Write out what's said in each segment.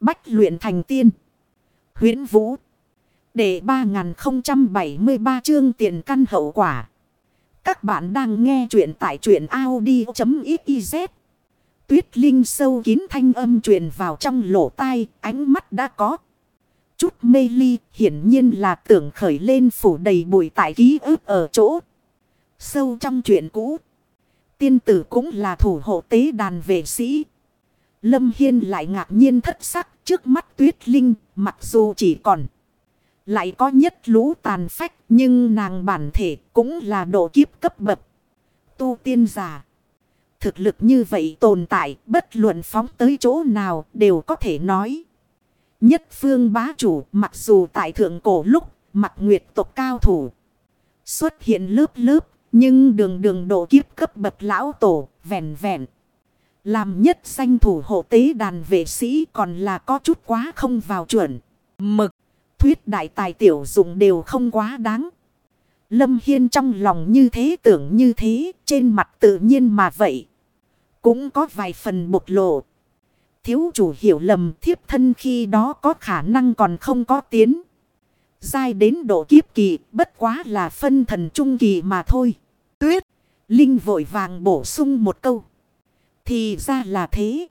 Bách luyện thành tiên. huyễn Vũ. Để 3073 chương tiền căn hậu quả. Các bạn đang nghe truyện tại truyện Audi.xyz. Tuyết Linh sâu kín thanh âm truyền vào trong lỗ tai, ánh mắt đã có. Chút mê ly, hiển nhiên là tưởng khởi lên phủ đầy bụi tại ký ức ở chỗ. Sâu trong chuyện cũ. Tiên tử cũng là thủ hộ tế đàn vệ sĩ. Lâm Hiên lại ngạc nhiên thất sắc trước mắt tuyết linh, mặc dù chỉ còn. Lại có nhất lũ tàn phách, nhưng nàng bản thể cũng là độ kiếp cấp bậc. Tu tiên giả. Thực lực như vậy tồn tại, bất luận phóng tới chỗ nào đều có thể nói. Nhất phương bá chủ mặc dù tại thượng cổ lúc mặt nguyệt tộc cao thủ. Xuất hiện lớp lớp nhưng đường đường độ kiếp cấp bậc lão tổ vẹn vẹn. Làm nhất danh thủ hộ tế đàn vệ sĩ còn là có chút quá không vào chuẩn. Mực, thuyết đại tài tiểu dụng đều không quá đáng. Lâm Hiên trong lòng như thế tưởng như thế, trên mặt tự nhiên mà vậy. Cũng có vài phần bộc lộ. Thiếu chủ hiểu lầm thiếp thân khi đó có khả năng còn không có tiến. Giai đến độ kiếp kỳ, bất quá là phân thần trung kỳ mà thôi. Tuyết, Linh vội vàng bổ sung một câu. Thì ra là thế.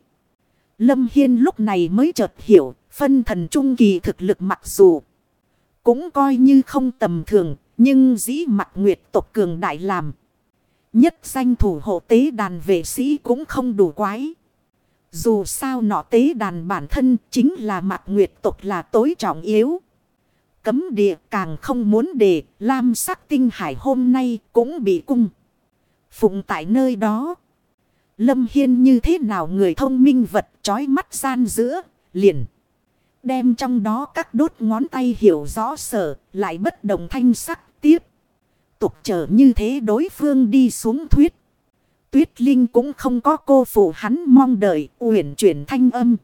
Lâm Hiên lúc này mới chợt hiểu, phân thần trung kỳ thực lực mặc dù cũng coi như không tầm thường, nhưng dĩ mặt nguyệt tộc cường đại làm. Nhất danh thủ hộ tế đàn vệ sĩ cũng không đủ quái. Dù sao nọ tế đàn bản thân chính là mặt nguyệt tộc là tối trọng yếu. Cấm địa càng không muốn để Lam sắc tinh hải hôm nay cũng bị cung. Phụng tại nơi đó. Lâm Hiên như thế nào người thông minh vật trói mắt gian giữa, liền. Đem trong đó các đốt ngón tay hiểu rõ sở, lại bất đồng thanh sắc tiếp. Tục trở như thế đối phương đi xuống thuyết. Tuyết Linh cũng không có cô phụ hắn mong đợi uyển chuyển thanh âm.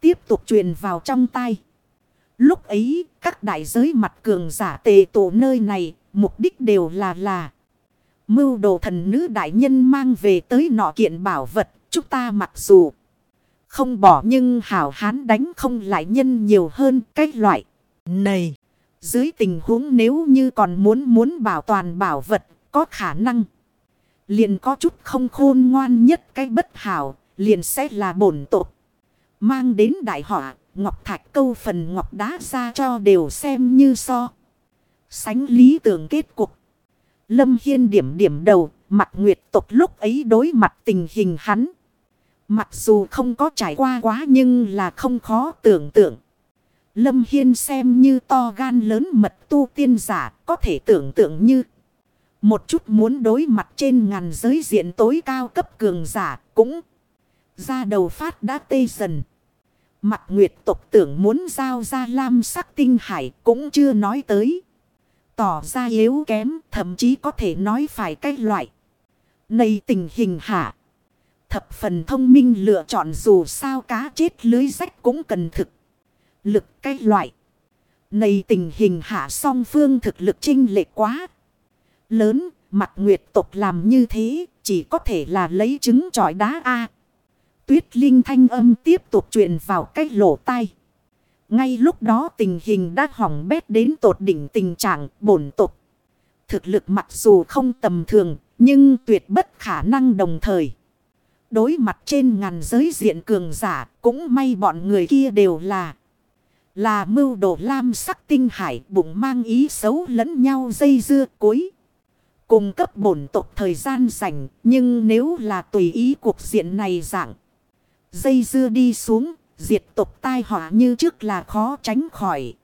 Tiếp tục truyền vào trong tay. Lúc ấy, các đại giới mặt cường giả tề tổ nơi này, mục đích đều là là mưu đồ thần nữ đại nhân mang về tới nọ kiện bảo vật, chúng ta mặc dù không bỏ nhưng hảo hán đánh không lại nhân nhiều hơn cái loại. Này, dưới tình huống nếu như còn muốn muốn bảo toàn bảo vật, có khả năng. Liền có chút không khôn ngoan nhất cái bất hảo, liền sẽ là bổn tục. Mang đến đại họa, ngọc thạch câu phần ngọc đá ra cho đều xem như so. Sánh lý tưởng kết cục. Lâm Hiên điểm điểm đầu, mặt nguyệt tộc lúc ấy đối mặt tình hình hắn. Mặc dù không có trải qua quá nhưng là không khó tưởng tượng. Lâm Hiên xem như to gan lớn mật tu tiên giả có thể tưởng tượng như. Một chút muốn đối mặt trên ngàn giới diện tối cao cấp cường giả cũng ra đầu phát đã tê dần. Mặt nguyệt tộc tưởng muốn giao ra lam sắc tinh hải cũng chưa nói tới. Tỏ ra yếu kém thậm chí có thể nói phải cách loại. Này tình hình hạ. Thập phần thông minh lựa chọn dù sao cá chết lưới rách cũng cần thực. Lực cách loại. Này tình hình hạ song phương thực lực trinh lệ quá. Lớn, mặt nguyệt tộc làm như thế, chỉ có thể là lấy trứng trọi đá A. Tuyết linh thanh âm tiếp tục truyền vào cái lỗ tai. Ngay lúc đó tình hình đã hỏng bét đến tột đỉnh tình trạng bổn tục. Thực lực mặc dù không tầm thường, nhưng tuyệt bất khả năng đồng thời. Đối mặt trên ngàn giới diện cường giả, cũng may bọn người kia đều là là mưu đồ lam sắc tinh hải bụng mang ý xấu lẫn nhau dây dưa cuối. Cùng cấp bổn tộc thời gian rảnh, nhưng nếu là tùy ý cuộc diện này dạng. Dây dưa đi xuống, diệt tộc tai họa như trước là khó tránh khỏi.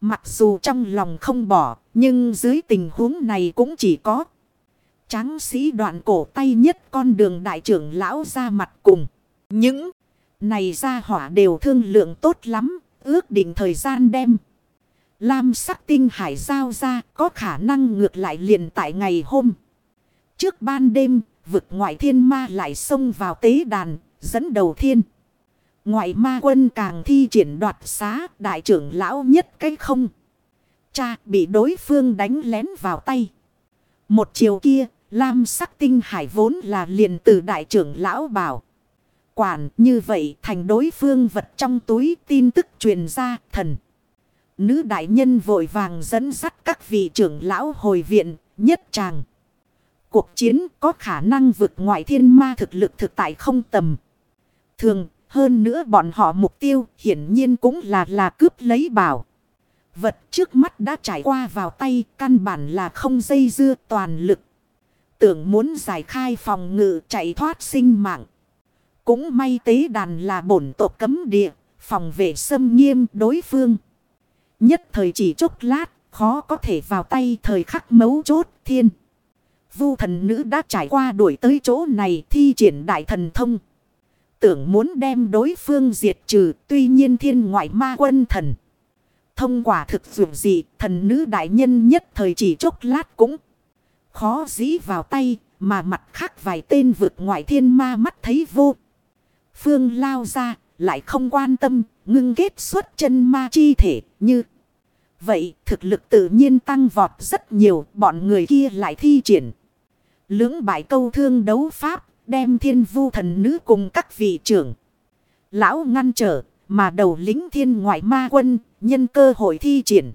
Mặc dù trong lòng không bỏ, nhưng dưới tình huống này cũng chỉ có. Tráng sĩ đoạn cổ tay nhất con đường đại trưởng lão ra mặt cùng. Những này ra hỏa đều thương lượng tốt lắm, ước định thời gian đem. Lam sắc tinh hải giao ra có khả năng ngược lại liền tại ngày hôm. Trước ban đêm, vực ngoại thiên ma lại xông vào tế đàn, dẫn đầu thiên. Ngoại ma quân càng thi triển đoạt xá đại trưởng lão nhất cái không. Cha bị đối phương đánh lén vào tay. Một chiều kia, Lam sắc tinh hải vốn là liền từ đại trưởng lão bảo. quản như vậy thành đối phương vật trong túi tin tức truyền ra thần. Nữ đại nhân vội vàng dẫn dắt các vị trưởng lão hồi viện nhất tràng. Cuộc chiến có khả năng vượt ngoại thiên ma thực lực thực tại không tầm. Thường hơn nữa bọn họ mục tiêu hiển nhiên cũng là là cướp lấy bảo. Vật trước mắt đã trải qua vào tay căn bản là không dây dưa toàn lực. Tưởng muốn giải khai phòng ngự chạy thoát sinh mạng. Cũng may tế đàn là bổn tộc cấm địa, phòng vệ xâm nghiêm đối phương. Nhất thời chỉ chốc lát, khó có thể vào tay thời khắc mấu chốt thiên. Vu thần nữ đã trải qua đuổi tới chỗ này thi triển đại thần thông. Tưởng muốn đem đối phương diệt trừ, tuy nhiên thiên ngoại ma quân thần. Thông quả thực dù gì, thần nữ đại nhân nhất thời chỉ chốc lát cũng khó dĩ vào tay, mà mặt khác vài tên vượt ngoại thiên ma mắt thấy vô. Phương lao ra, lại không quan tâm, ngưng kết xuất chân ma chi thể, như. Vậy thực lực tự nhiên tăng vọt rất nhiều, bọn người kia lại thi triển. Lưỡng bại câu thương đấu pháp đem thiên vu thần nữ cùng các vị trưởng. Lão ngăn trở, mà đầu lính thiên ngoại ma quân, nhân cơ hội thi triển.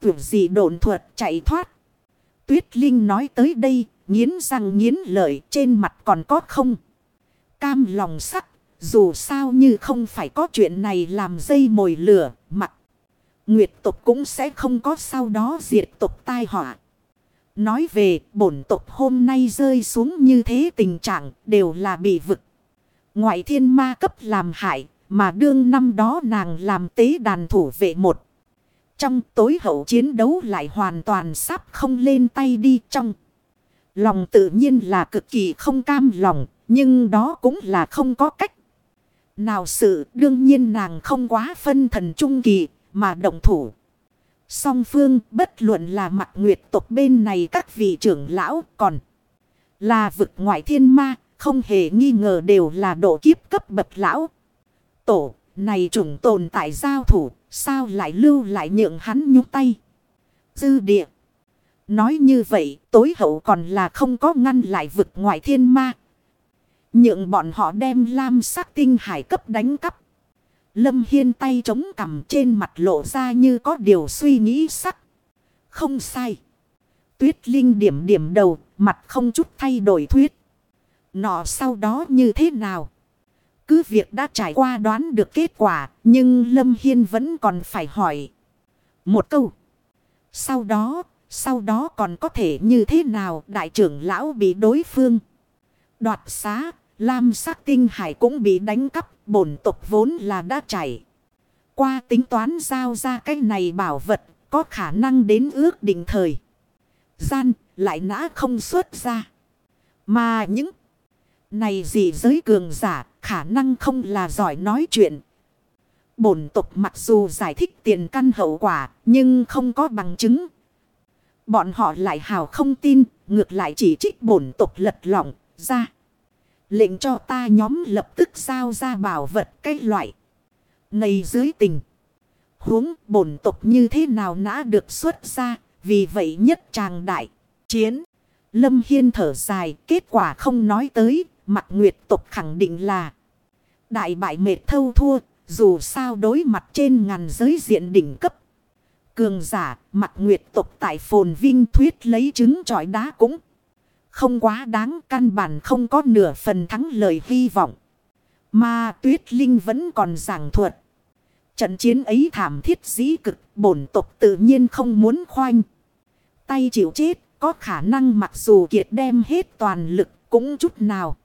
Tưởng gì độn thuật chạy thoát. Tuyết Linh nói tới đây, nghiến răng nghiến lợi, trên mặt còn có không. Cam lòng sắc, dù sao như không phải có chuyện này làm dây mồi lửa mặt. Nguyệt tục cũng sẽ không có sau đó diệt tục tai họa. Nói về, bổn tộc hôm nay rơi xuống như thế tình trạng đều là bị vực. Ngoại thiên ma cấp làm hại, mà đương năm đó nàng làm tế đàn thủ vệ một. Trong tối hậu chiến đấu lại hoàn toàn sắp không lên tay đi trong. Lòng tự nhiên là cực kỳ không cam lòng, nhưng đó cũng là không có cách. Nào sự, đương nhiên nàng không quá phân thần trung kỳ, mà động thủ. Song phương, bất luận là mặt nguyệt tộc bên này các vị trưởng lão còn là vực ngoại thiên ma, không hề nghi ngờ đều là độ kiếp cấp bậc lão. Tổ, này trùng tồn tại giao thủ, sao lại lưu lại nhượng hắn nhúc tay. Dư địa. Nói như vậy, tối hậu còn là không có ngăn lại vực ngoại thiên ma. Nhượng bọn họ đem lam sắc tinh hải cấp đánh cắp. Lâm Hiên tay chống cằm trên mặt lộ ra như có điều suy nghĩ sắc. Không sai. Tuyết Linh điểm điểm đầu, mặt không chút thay đổi thuyết. Nọ sau đó như thế nào? Cứ việc đã trải qua đoán được kết quả, nhưng Lâm Hiên vẫn còn phải hỏi. Một câu. Sau đó, sau đó còn có thể như thế nào đại trưởng lão bị đối phương đoạt xá Lam sắc tinh hải cũng bị đánh cắp, bổn tộc vốn là đã chảy. Qua tính toán giao ra cái này bảo vật, có khả năng đến ước định thời. Gian, lại nã không xuất ra. Mà những này gì giới cường giả, khả năng không là giỏi nói chuyện. Bổn tộc mặc dù giải thích tiền căn hậu quả, nhưng không có bằng chứng. Bọn họ lại hào không tin, ngược lại chỉ trích bổn tộc lật lỏng ra. Lệnh cho ta nhóm lập tức giao ra bảo vật cái loại. Này dưới tình. Huống bổn tộc như thế nào nã được xuất ra. Vì vậy nhất tràng đại. Chiến. Lâm Hiên thở dài. Kết quả không nói tới. Mặt nguyệt tộc khẳng định là. Đại bại mệt thâu thua. Dù sao đối mặt trên ngàn giới diện đỉnh cấp. Cường giả, mặt nguyệt tộc tại phồn vinh thuyết lấy trứng trọi đá cũng. Không quá đáng, căn bản không có nửa phần thắng lời hy vọng. Mà tuyết linh vẫn còn giảng thuật. Trận chiến ấy thảm thiết dĩ cực, bổn tộc tự nhiên không muốn khoanh. Tay chịu chết, có khả năng mặc dù kiệt đem hết toàn lực cũng chút nào.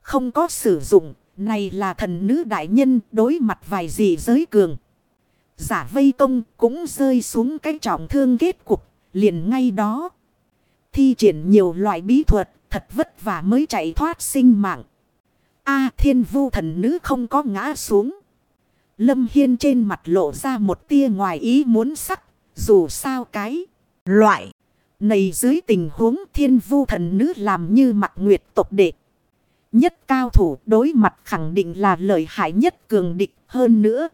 Không có sử dụng, này là thần nữ đại nhân đối mặt vài gì giới cường. Giả vây công cũng rơi xuống cái trọng thương kết cục, liền ngay đó thi triển nhiều loại bí thuật, thật vất vả mới chạy thoát sinh mạng. A thiên vu thần nữ không có ngã xuống. Lâm Hiên trên mặt lộ ra một tia ngoài ý muốn sắc, dù sao cái loại. Này dưới tình huống thiên vu thần nữ làm như mặt nguyệt tộc đệ. Nhất cao thủ đối mặt khẳng định là lợi hại nhất cường địch hơn nữa.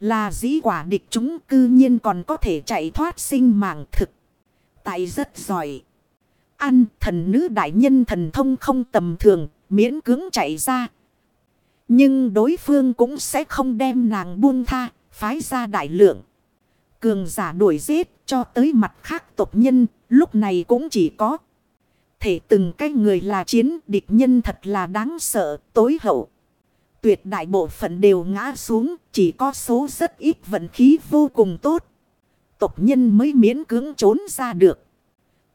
Là dĩ quả địch chúng cư nhiên còn có thể chạy thoát sinh mạng thực. Tại rất giỏi. Ăn thần nữ đại nhân thần thông không tầm thường, miễn cưỡng chạy ra. Nhưng đối phương cũng sẽ không đem nàng buông tha, phái ra đại lượng. Cường giả đuổi giết cho tới mặt khác tộc nhân, lúc này cũng chỉ có. Thể từng cái người là chiến địch nhân thật là đáng sợ, tối hậu. Tuyệt đại bộ phận đều ngã xuống, chỉ có số rất ít vận khí vô cùng tốt. Tộc nhân mới miễn cưỡng trốn ra được.